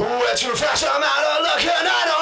We're too fresh, I'm out of luck and I don't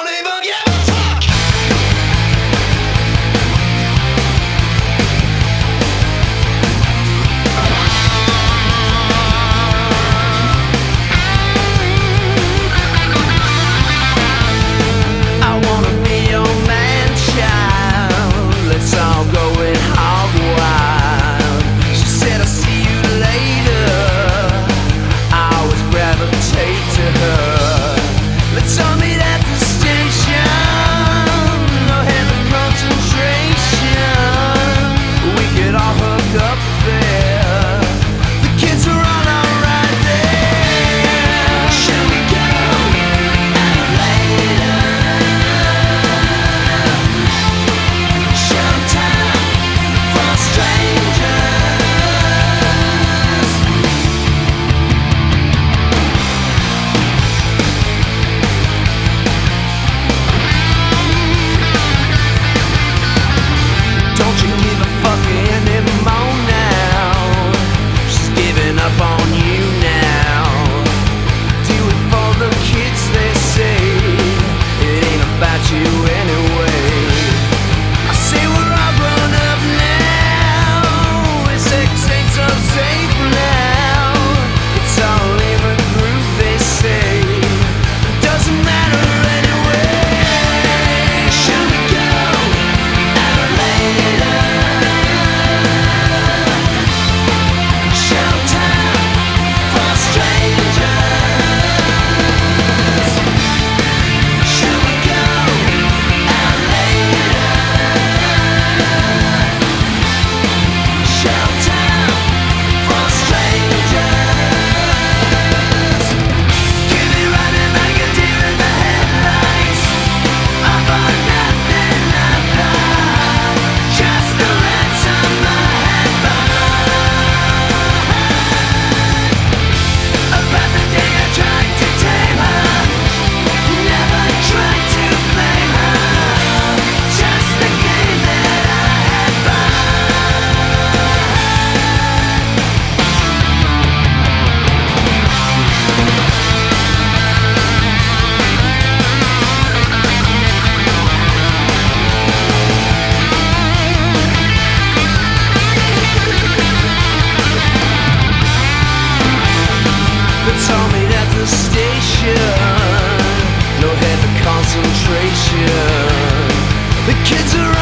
station. No head for concentration. The kids are.